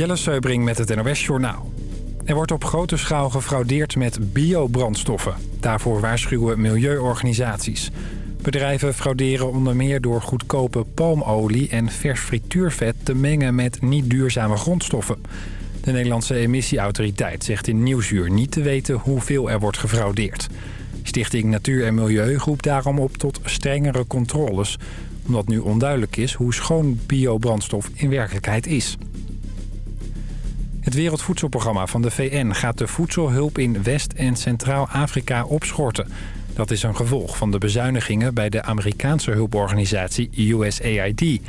Jelle Seubring met het NOS Journaal. Er wordt op grote schaal gefraudeerd met biobrandstoffen. Daarvoor waarschuwen milieuorganisaties. Bedrijven frauderen onder meer door goedkope palmolie en vers frituurvet te mengen met niet duurzame grondstoffen. De Nederlandse emissieautoriteit zegt in Nieuwsuur niet te weten hoeveel er wordt gefraudeerd. Stichting Natuur en Milieu roept daarom op tot strengere controles... omdat nu onduidelijk is hoe schoon biobrandstof in werkelijkheid is. Het Wereldvoedselprogramma van de VN gaat de voedselhulp in West- en Centraal-Afrika opschorten. Dat is een gevolg van de bezuinigingen bij de Amerikaanse hulporganisatie USAID.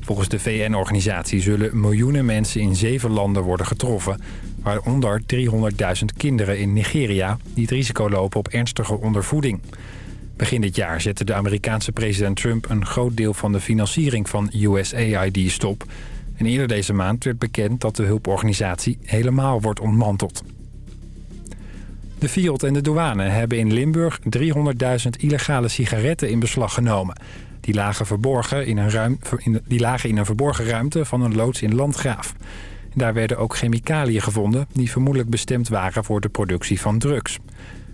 Volgens de VN-organisatie zullen miljoenen mensen in zeven landen worden getroffen... waaronder 300.000 kinderen in Nigeria die het risico lopen op ernstige ondervoeding. Begin dit jaar zette de Amerikaanse president Trump een groot deel van de financiering van USAID stop... En eerder deze maand werd bekend dat de hulporganisatie helemaal wordt ontmanteld. De Fiat en de douane hebben in Limburg 300.000 illegale sigaretten in beslag genomen. Die lagen, verborgen in een ruim, die lagen in een verborgen ruimte van een loods in Landgraaf. Daar werden ook chemicaliën gevonden die vermoedelijk bestemd waren voor de productie van drugs.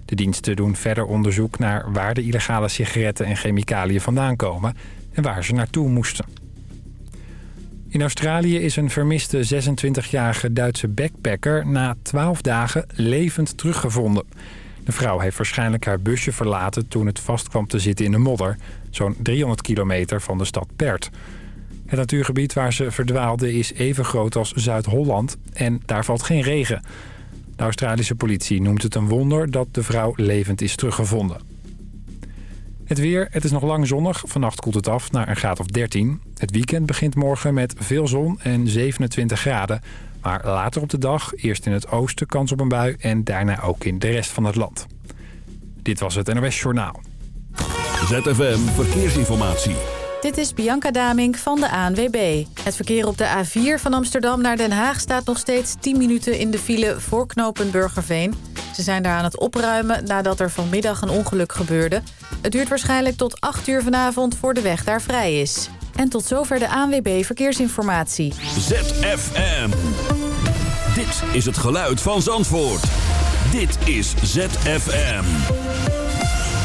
De diensten doen verder onderzoek naar waar de illegale sigaretten en chemicaliën vandaan komen en waar ze naartoe moesten. In Australië is een vermiste 26-jarige Duitse backpacker na 12 dagen levend teruggevonden. De vrouw heeft waarschijnlijk haar busje verlaten toen het vast kwam te zitten in de modder... zo'n 300 kilometer van de stad Perth. Het natuurgebied waar ze verdwaalde is even groot als Zuid-Holland en daar valt geen regen. De Australische politie noemt het een wonder dat de vrouw levend is teruggevonden. Het weer, het is nog lang zonnig. Vannacht koelt het af naar een graad of 13. Het weekend begint morgen met veel zon en 27 graden. Maar later op de dag eerst in het oosten kans op een bui... en daarna ook in de rest van het land. Dit was het NOS Journaal. ZFM Verkeersinformatie. Dit is Bianca Damink van de ANWB. Het verkeer op de A4 van Amsterdam naar Den Haag staat nog steeds 10 minuten in de file voor knooppunt Burgerveen. Ze zijn daar aan het opruimen nadat er vanmiddag een ongeluk gebeurde. Het duurt waarschijnlijk tot 8 uur vanavond voor de weg daar vrij is. En tot zover de ANWB Verkeersinformatie. ZFM. Dit is het geluid van Zandvoort. Dit is ZFM.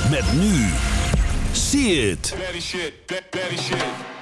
Met nu. See it. shit, shit.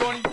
Ronnie.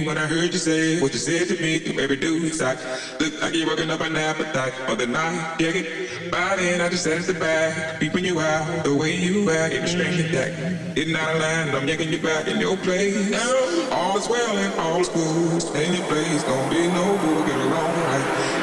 When I heard you say what you said to me. You baby do inside. Look like you're working up an appetite for the night. Yeah, it. By then I just sat at the back, peeping you out the way you act, in a strange attack. Getting out of line, I'm yanking you back in your place. All is well and all is good. Stay in your place, don't be no fool, get along right.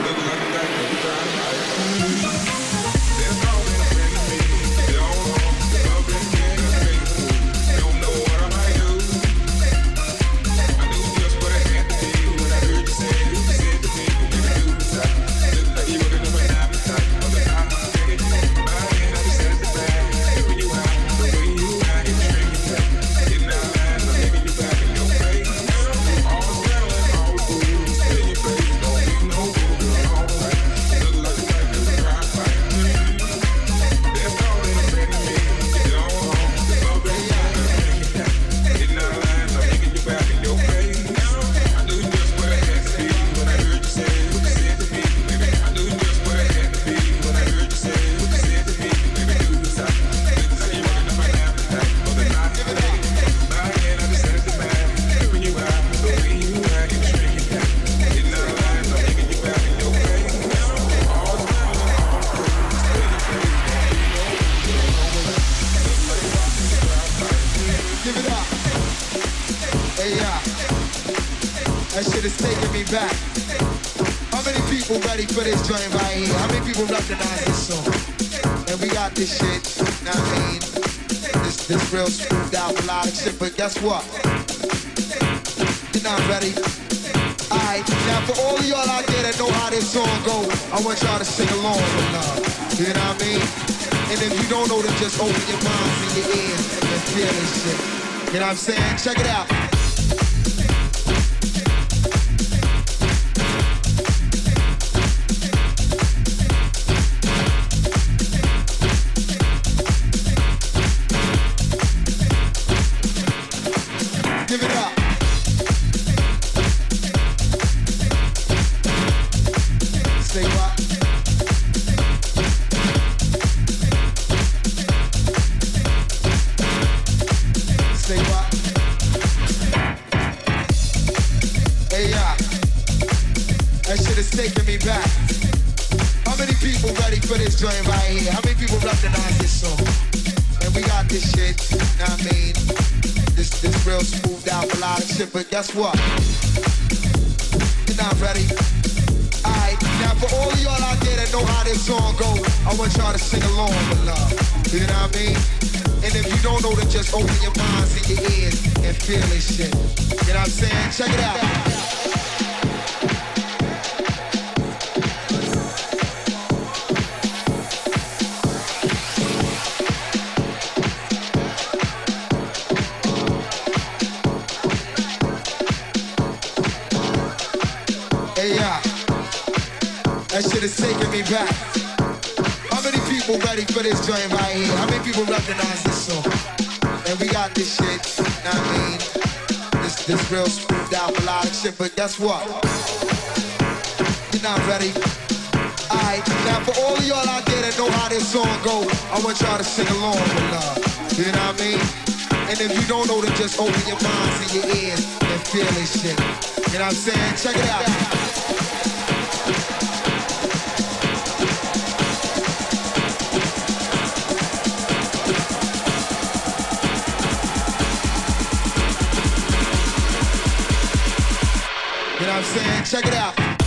Guess what? You're not ready. Alright, now for all of y'all out there that know how this song go, I want y'all to sing along with love. You know what I mean? And if you don't know, then just open your minds and your ears and feel this shit. You know what I'm saying? Check it out. We got this shit, You know I mean, this this real smoothed out melodic shit, but guess what? You're not ready. Alright, now for all of y'all out there that know how this song go, I want y'all to sing along with love. You know what I mean? And if you don't know, then just open your minds and your ears and feel this shit. You know what I'm saying? Check it out. Check it out.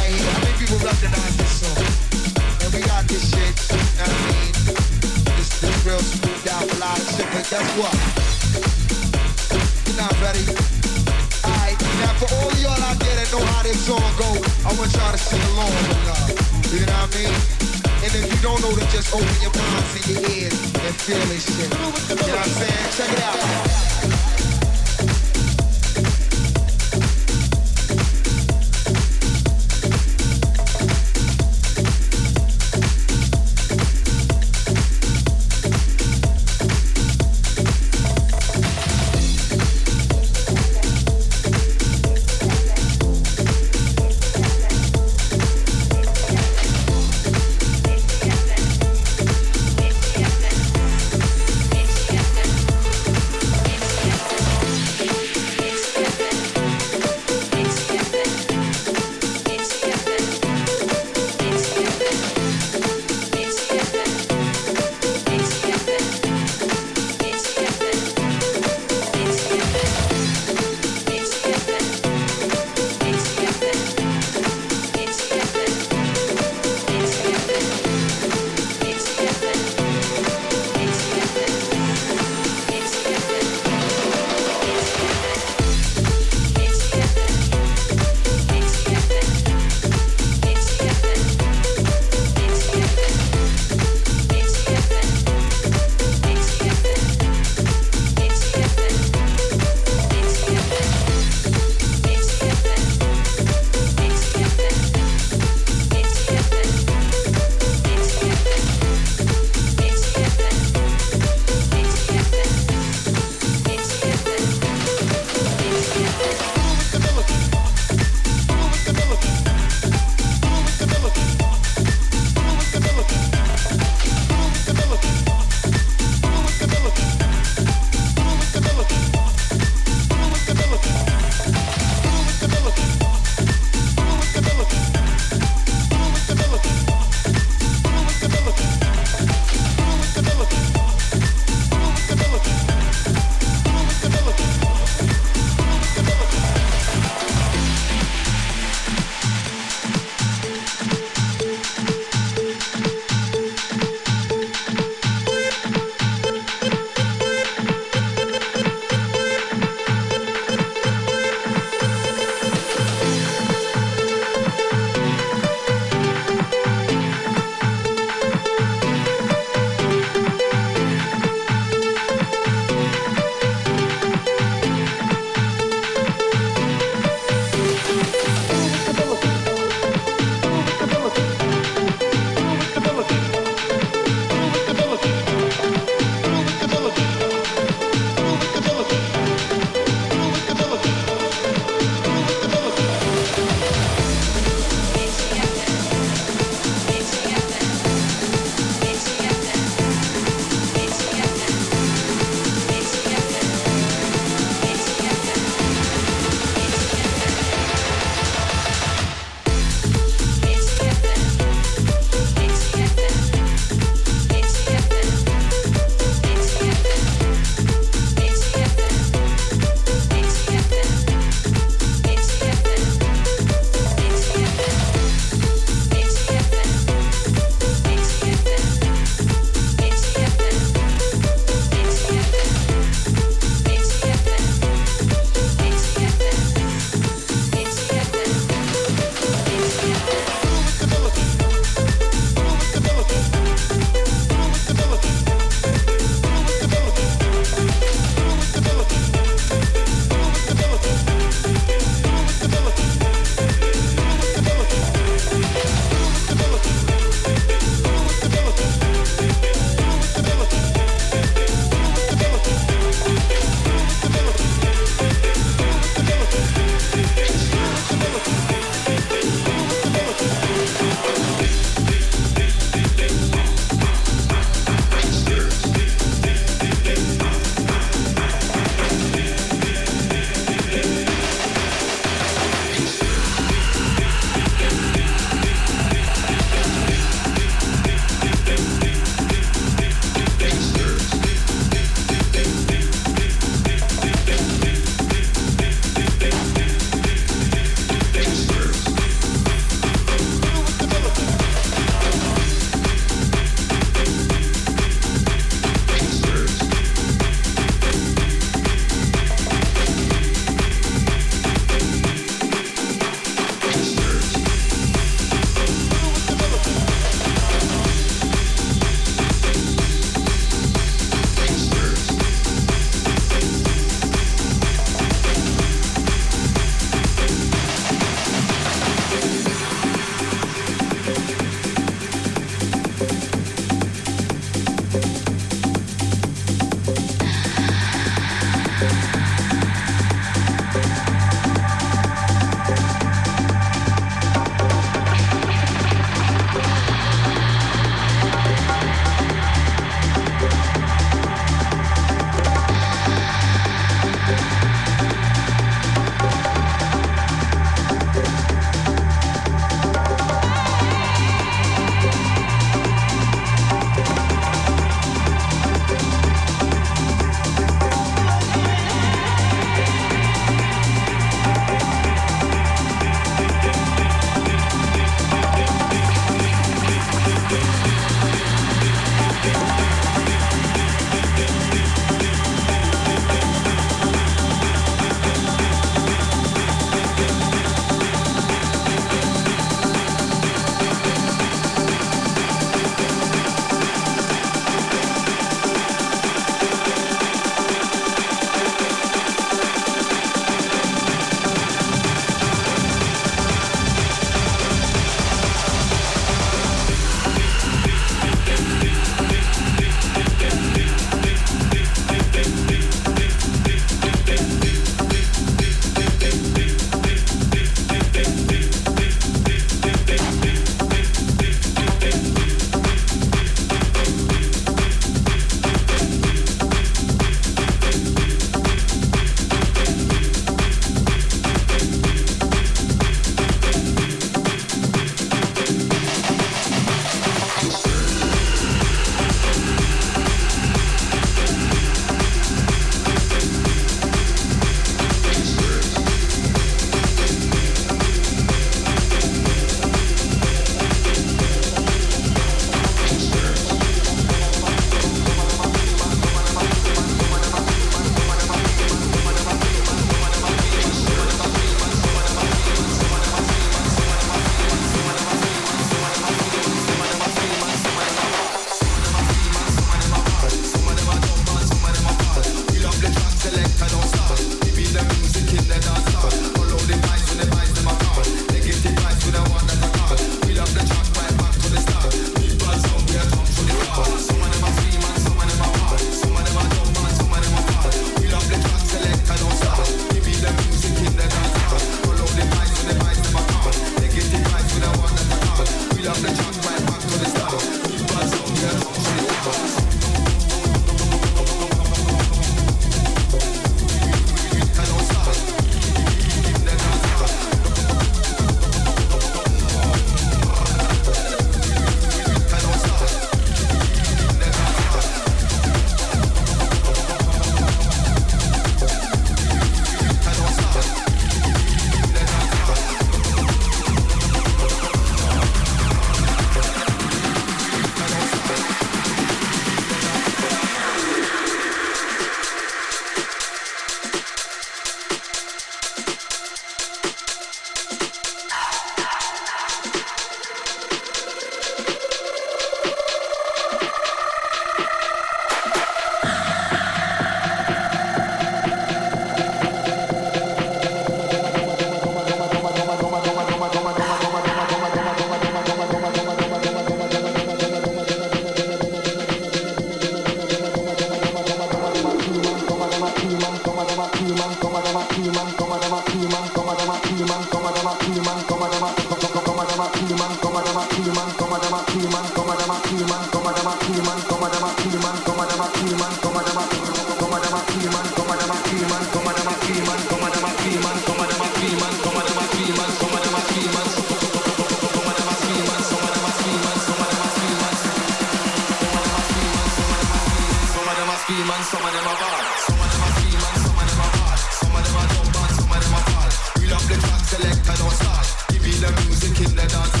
kill the dance.